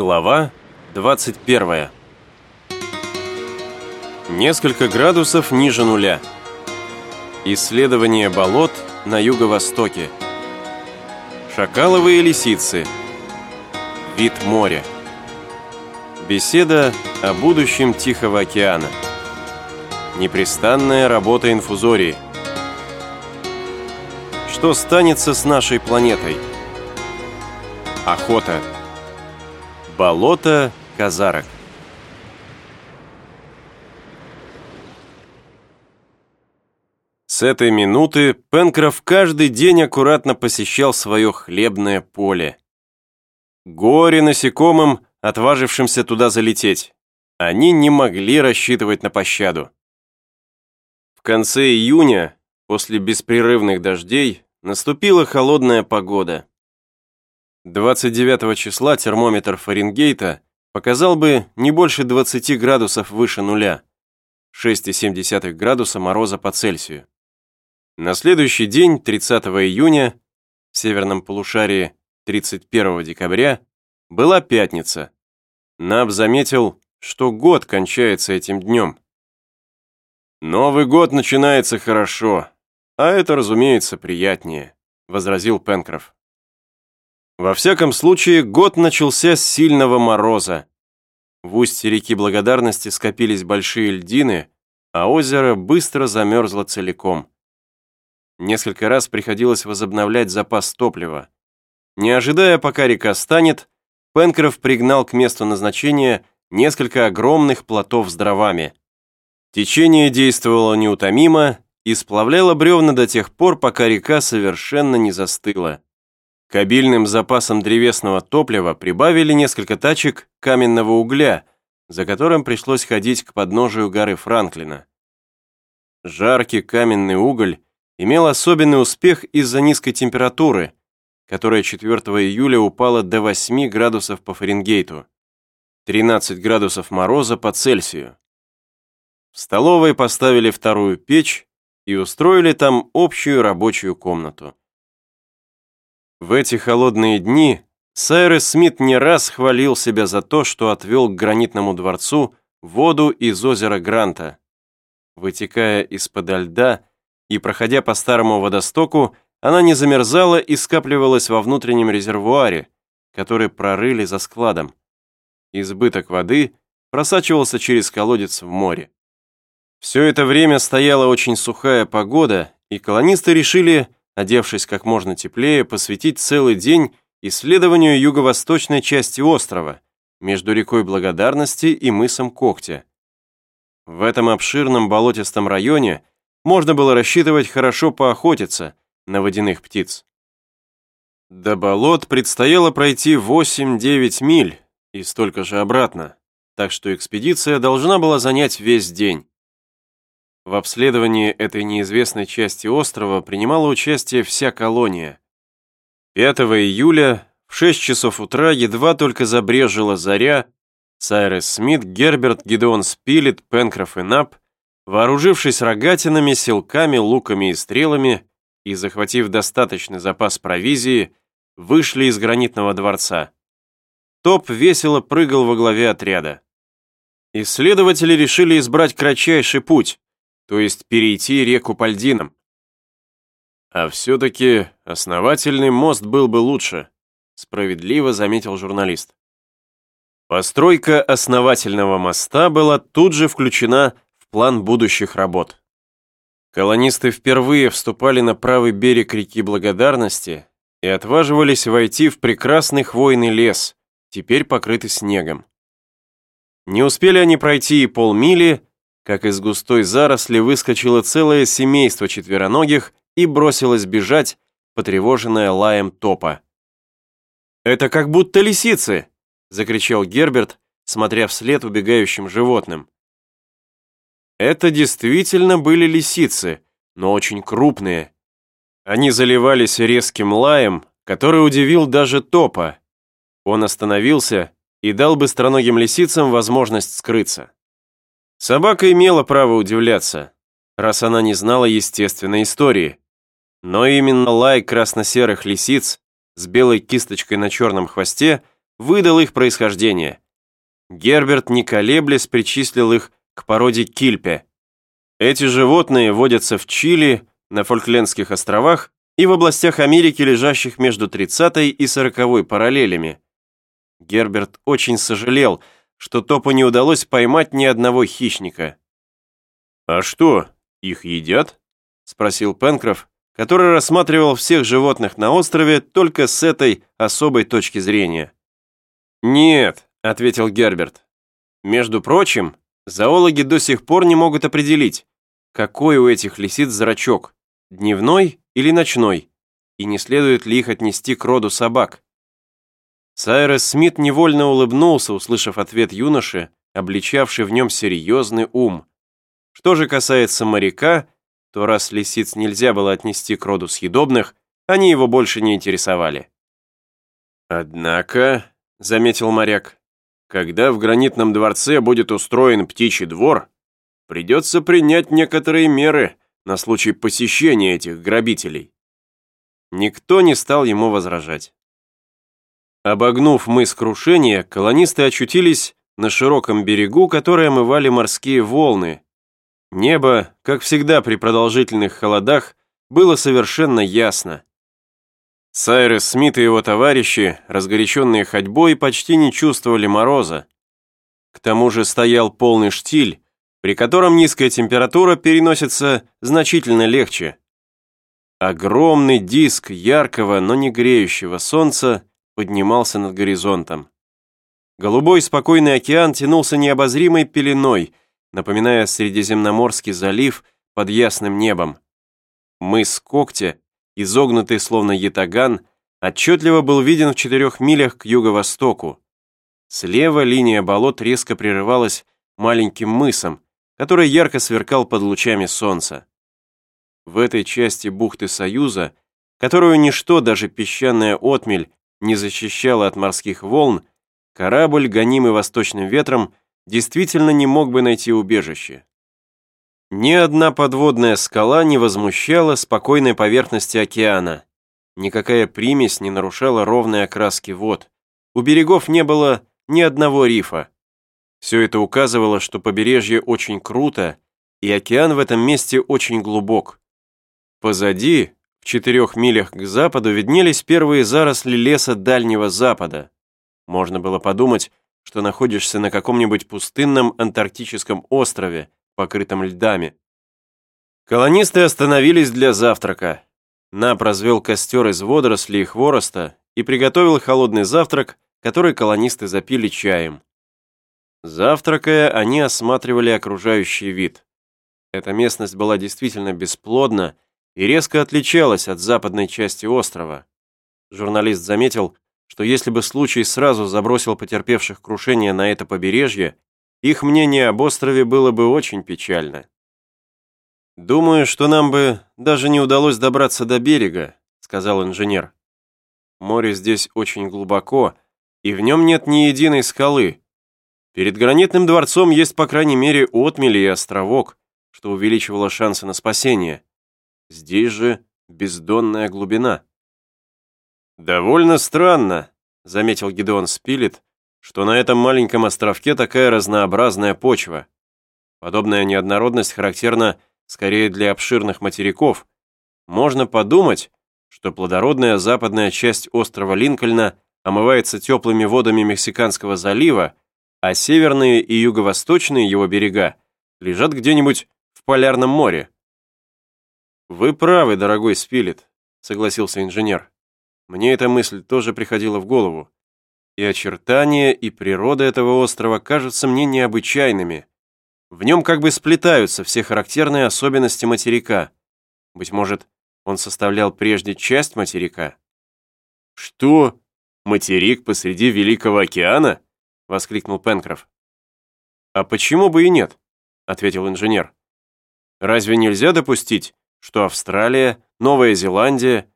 Глава 21. Несколько градусов ниже нуля. Исследование болот на юго-востоке. Шакаловые лисицы. Вид моря. Беседа о будущем Тихого океана. Непрестанная работа инфузории. Что станется с нашей планетой? Охота. Болото казарок. С этой минуты Пенкроф каждый день аккуратно посещал свое хлебное поле. Горе насекомым, отважившимся туда залететь. Они не могли рассчитывать на пощаду. В конце июня, после беспрерывных дождей, наступила холодная погода. 29 числа термометр Фаренгейта показал бы не больше 20 градусов выше нуля, 6,7 градуса мороза по Цельсию. На следующий день, 30 июня, в северном полушарии 31 декабря, была пятница. Наб заметил, что год кончается этим днем. «Новый год начинается хорошо, а это, разумеется, приятнее», возразил Пенкроф. Во всяком случае, год начался с сильного мороза. В устье реки Благодарности скопились большие льдины, а озеро быстро замерзло целиком. Несколько раз приходилось возобновлять запас топлива. Не ожидая, пока река станет, Пенкроф пригнал к месту назначения несколько огромных плотов с дровами. Течение действовало неутомимо и сплавляло бревна до тех пор, пока река совершенно не застыла. К обильным запасам древесного топлива прибавили несколько тачек каменного угля, за которым пришлось ходить к подножию горы Франклина. Жаркий каменный уголь имел особенный успех из-за низкой температуры, которая 4 июля упала до 8 градусов по Фаренгейту, 13 градусов мороза по Цельсию. В столовой поставили вторую печь и устроили там общую рабочую комнату. В эти холодные дни Сайрес Смит не раз хвалил себя за то, что отвел к гранитному дворцу воду из озера Гранта. Вытекая из-под льда, и, проходя по старому водостоку, она не замерзала и скапливалась во внутреннем резервуаре, который прорыли за складом. Избыток воды просачивался через колодец в море. Все это время стояла очень сухая погода, и колонисты решили, одевшись как можно теплее, посвятить целый день исследованию юго-восточной части острова, между рекой Благодарности и мысом Когтя. В этом обширном болотистом районе можно было рассчитывать хорошо поохотиться на водяных птиц. До болот предстояло пройти 8-9 миль и столько же обратно, так что экспедиция должна была занять весь день. В обследовании этой неизвестной части острова принимала участие вся колония. 5 июля в 6 часов утра едва только забрежила заря, Сайрес Смит, Герберт, Гидеон Спилет, Пенкроф и Нап Вооружившись рогатинами, силками, луками и стрелами и захватив достаточный запас провизии, вышли из гранитного дворца. Топ весело прыгал во главе отряда. Исследователи решили избрать кратчайший путь, то есть перейти реку Пальдином. А все-таки основательный мост был бы лучше, справедливо заметил журналист. Постройка основательного моста была тут же включена план будущих работ. Колонисты впервые вступали на правый берег реки Благодарности и отваживались войти в прекрасный хвойный лес, теперь покрытый снегом. Не успели они пройти и полмили, как из густой заросли выскочило целое семейство четвероногих и бросилось бежать, потревоженное лаем топа. «Это как будто лисицы!» — закричал Герберт, смотря вслед убегающим животным. Это действительно были лисицы, но очень крупные. Они заливались резким лаем, который удивил даже Топа. Он остановился и дал быстроногим лисицам возможность скрыться. Собака имела право удивляться, раз она не знала естественной истории. Но именно лай красно-серых лисиц с белой кисточкой на черном хвосте выдал их происхождение. Герберт, не колеблясь, причислил их к породе кильпе. Эти животные водятся в Чили, на Фольклендских островах и в областях Америки, лежащих между 30 и 40 параллелями. Герберт очень сожалел, что Топу не удалось поймать ни одного хищника. «А что, их едят?» — спросил Пенкроф, который рассматривал всех животных на острове только с этой особой точки зрения. «Нет», — ответил Герберт. «Между прочим, зоологи до сих пор не могут определить, какой у этих лисиц зрачок, дневной или ночной, и не следует ли их отнести к роду собак». Сайрес Смит невольно улыбнулся, услышав ответ юноши, обличавший в нем серьезный ум. Что же касается моряка, то раз лисиц нельзя было отнести к роду съедобных, они его больше не интересовали. «Однако», — заметил моряк, «когда в гранитном дворце будет устроен птичий двор, придется принять некоторые меры на случай посещения этих грабителей». Никто не стал ему возражать. Обогнув мыс крушения, колонисты очутились на широком берегу, который омывали морские волны. Небо, как всегда при продолжительных холодах, было совершенно ясно. Сайрес Смит и его товарищи, разгоряченные ходьбой, почти не чувствовали мороза. К тому же стоял полный штиль, при котором низкая температура переносится значительно легче. Огромный диск яркого, но не греющего солнца поднимался над горизонтом. Голубой спокойный океан тянулся необозримой пеленой, напоминая Средиземноморский залив под ясным небом. Мыс Когтя, изогнутый словно ятаган, отчетливо был виден в четырех милях к юго-востоку. Слева линия болот резко прерывалась маленьким мысом, который ярко сверкал под лучами солнца. В этой части бухты Союза, которую ничто, даже песчаная отмель, не защищала от морских волн, корабль, гонимый восточным ветром, действительно не мог бы найти убежище. Ни одна подводная скала не возмущала спокойной поверхности океана. Никакая примесь не нарушала ровной окраски вод. У берегов не было ни одного рифа. Все это указывало, что побережье очень круто, и океан в этом месте очень глубок. Позади, в четырех милях к западу виднелись первые заросли леса Дальнего Запада. Можно было подумать, что находишься на каком-нибудь пустынном антарктическом острове, покрытом льдами. Колонисты остановились для завтрака. Нап развел костер из водорослей и хвороста и приготовил холодный завтрак, который колонисты запили чаем. Завтракая, они осматривали окружающий вид. Эта местность была действительно бесплодна, и резко отличалась от западной части острова. Журналист заметил, что если бы случай сразу забросил потерпевших крушение на это побережье, их мнение об острове было бы очень печально. «Думаю, что нам бы даже не удалось добраться до берега», сказал инженер. «Море здесь очень глубоко, и в нем нет ни единой скалы. Перед гранитным дворцом есть, по крайней мере, отмели и островок, что увеличивало шансы на спасение. Здесь же бездонная глубина. «Довольно странно», — заметил Гидеон Спилет, что на этом маленьком островке такая разнообразная почва. Подобная неоднородность характерна скорее для обширных материков. Можно подумать, что плодородная западная часть острова Линкольна омывается теплыми водами Мексиканского залива, а северные и юго-восточные его берега лежат где-нибудь в Полярном море. «Вы правы, дорогой Спилет», — согласился инженер. «Мне эта мысль тоже приходила в голову. И очертания, и природа этого острова кажутся мне необычайными. В нем как бы сплетаются все характерные особенности материка. Быть может, он составлял прежде часть материка?» «Что? Материк посреди Великого океана?» — воскликнул Пенкроф. «А почему бы и нет?» — ответил инженер. «Разве нельзя допустить, что Австралия, Новая Зеландия,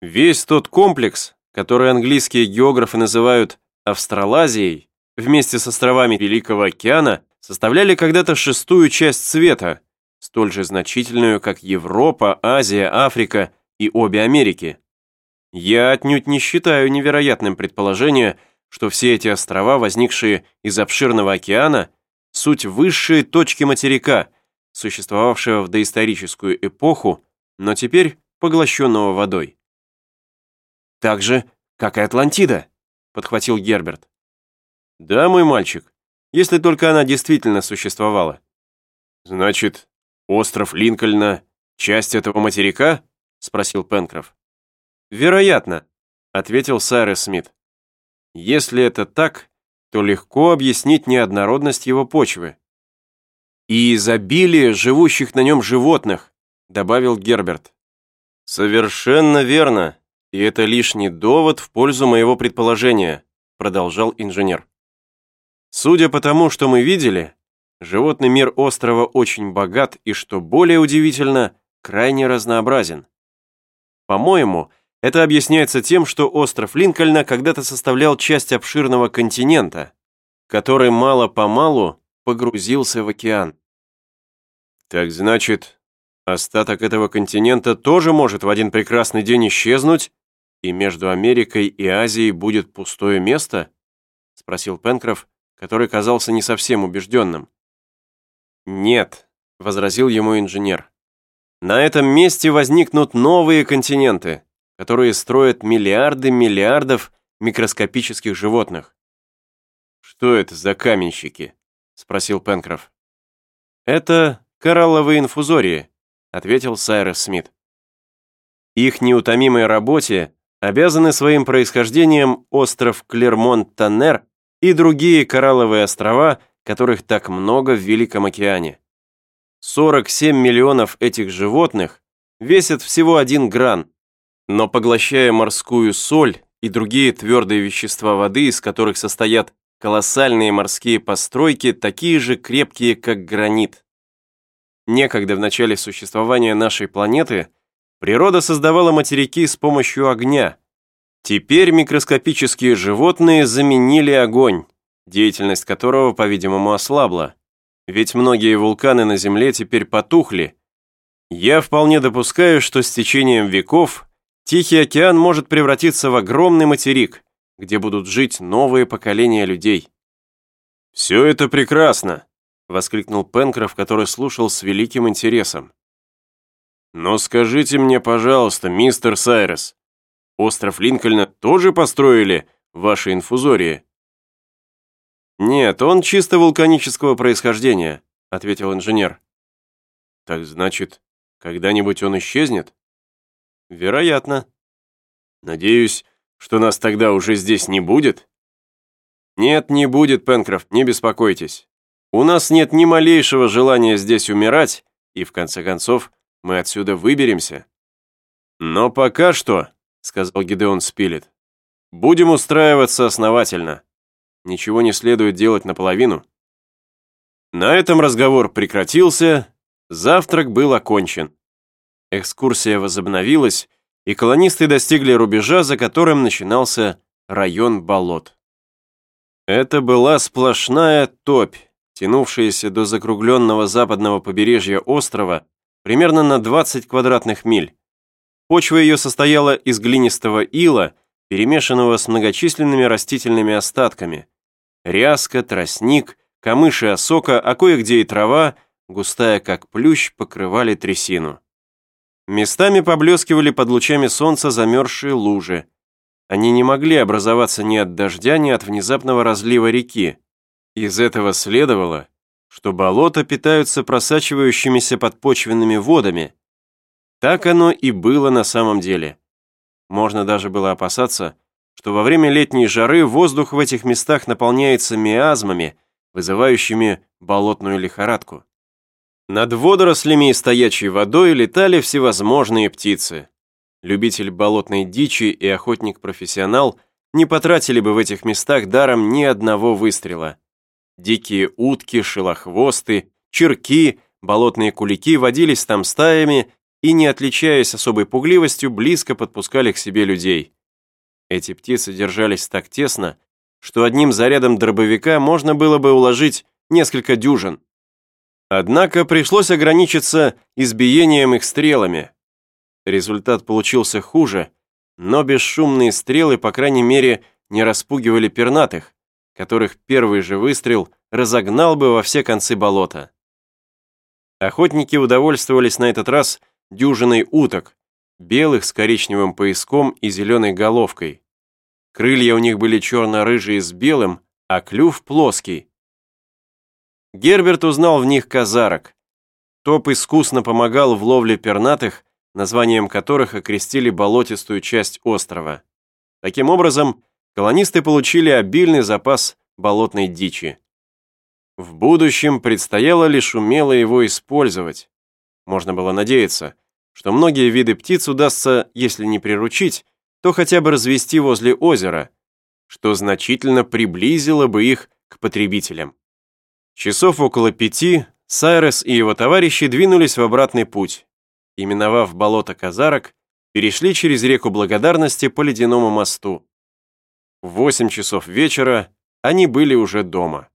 весь тот комплекс, который английские географы называют Австралазией, вместе с островами Великого океана, составляли когда-то шестую часть света, столь же значительную, как Европа, Азия, Африка и обе Америки. Я отнюдь не считаю невероятным предположение, что все эти острова, возникшие из обширного океана, суть высшие точки материка, существовавшего в доисторическую эпоху, но теперь поглощенного водой. «Так же, как и Атлантида», — подхватил Герберт. «Да, мой мальчик, если только она действительно существовала». «Значит, остров Линкольна — часть этого материка?» — спросил Пенкроф. «Вероятно», — ответил Сайрес Смит. «Если это так, то легко объяснить неоднородность его почвы. И изобилие живущих на нем животных», — добавил Герберт. «Совершенно верно, и это лишний довод в пользу моего предположения», — продолжал инженер. «Судя по тому, что мы видели, животный мир острова очень богат и, что более удивительно, крайне разнообразен. По-моему, это объясняется тем, что остров Линкольна когда-то составлял часть обширного континента, который мало-помалу погрузился в океан. Так значит, остаток этого континента тоже может в один прекрасный день исчезнуть, и между Америкой и Азией будет пустое место? Спросил Пенкроф, который казался не совсем убежденным. «Нет», — возразил ему инженер. «На этом месте возникнут новые континенты, которые строят миллиарды миллиардов микроскопических животных. «Что это за каменщики?» — спросил Пенкроф. «Это коралловые инфузории», — ответил Сайрес Смит. Их неутомимой работе обязаны своим происхождением остров Клермонт-Таннер и другие коралловые острова, которых так много в Великом океане. 47 миллионов этих животных весят всего один гран, но поглощая морскую соль и другие твердые вещества воды, из которых состоят колоссальные морские постройки, такие же крепкие, как гранит. Некогда в начале существования нашей планеты природа создавала материки с помощью огня. Теперь микроскопические животные заменили огонь, деятельность которого, по-видимому, ослабла. Ведь многие вулканы на Земле теперь потухли. Я вполне допускаю, что с течением веков Тихий океан может превратиться в огромный материк, где будут жить новые поколения людей. «Все это прекрасно!» — воскликнул Пенкроф, который слушал с великим интересом. «Но скажите мне, пожалуйста, мистер Сайрес, остров Линкольна тоже построили ваши инфузории?» «Нет, он чисто вулканического происхождения», — ответил инженер. «Так значит, когда-нибудь он исчезнет?» Вероятно. Надеюсь, что нас тогда уже здесь не будет? Нет, не будет, Пенкрофт, не беспокойтесь. У нас нет ни малейшего желания здесь умирать, и в конце концов мы отсюда выберемся. Но пока что, сказал Гидеон Спилет, будем устраиваться основательно. Ничего не следует делать наполовину. На этом разговор прекратился, завтрак был окончен. Экскурсия возобновилась, и колонисты достигли рубежа, за которым начинался район болот. Это была сплошная топь, тянувшаяся до закругленного западного побережья острова примерно на 20 квадратных миль. Почва ее состояла из глинистого ила, перемешанного с многочисленными растительными остатками. Ряска, тростник, камыши осока, а кое-где и трава, густая как плющ, покрывали трясину. Местами поблескивали под лучами солнца замерзшие лужи. Они не могли образоваться ни от дождя, ни от внезапного разлива реки. Из этого следовало, что болота питаются просачивающимися подпочвенными водами. Так оно и было на самом деле. Можно даже было опасаться, что во время летней жары воздух в этих местах наполняется миазмами, вызывающими болотную лихорадку. Над водорослями и стоячей водой летали всевозможные птицы. Любитель болотной дичи и охотник-профессионал не потратили бы в этих местах даром ни одного выстрела. Дикие утки, шелохвосты, черки, болотные кулики водились там стаями и, не отличаясь особой пугливостью, близко подпускали к себе людей. Эти птицы держались так тесно, что одним зарядом дробовика можно было бы уложить несколько дюжин. Однако пришлось ограничиться избиением их стрелами. Результат получился хуже, но бесшумные стрелы, по крайней мере, не распугивали пернатых, которых первый же выстрел разогнал бы во все концы болота. Охотники удовольствовались на этот раз дюжиной уток, белых с коричневым пояском и зеленой головкой. Крылья у них были черно-рыжие с белым, а клюв плоский. Герберт узнал в них казарок. Топ искусно помогал в ловле пернатых, названием которых окрестили болотистую часть острова. Таким образом, колонисты получили обильный запас болотной дичи. В будущем предстояло лишь умело его использовать. Можно было надеяться, что многие виды птиц удастся, если не приручить, то хотя бы развести возле озера, что значительно приблизило бы их к потребителям. Часов около пяти Сайрес и его товарищи двинулись в обратный путь и, миновав болото казарок, перешли через реку Благодарности по ледяному мосту. В восемь часов вечера они были уже дома.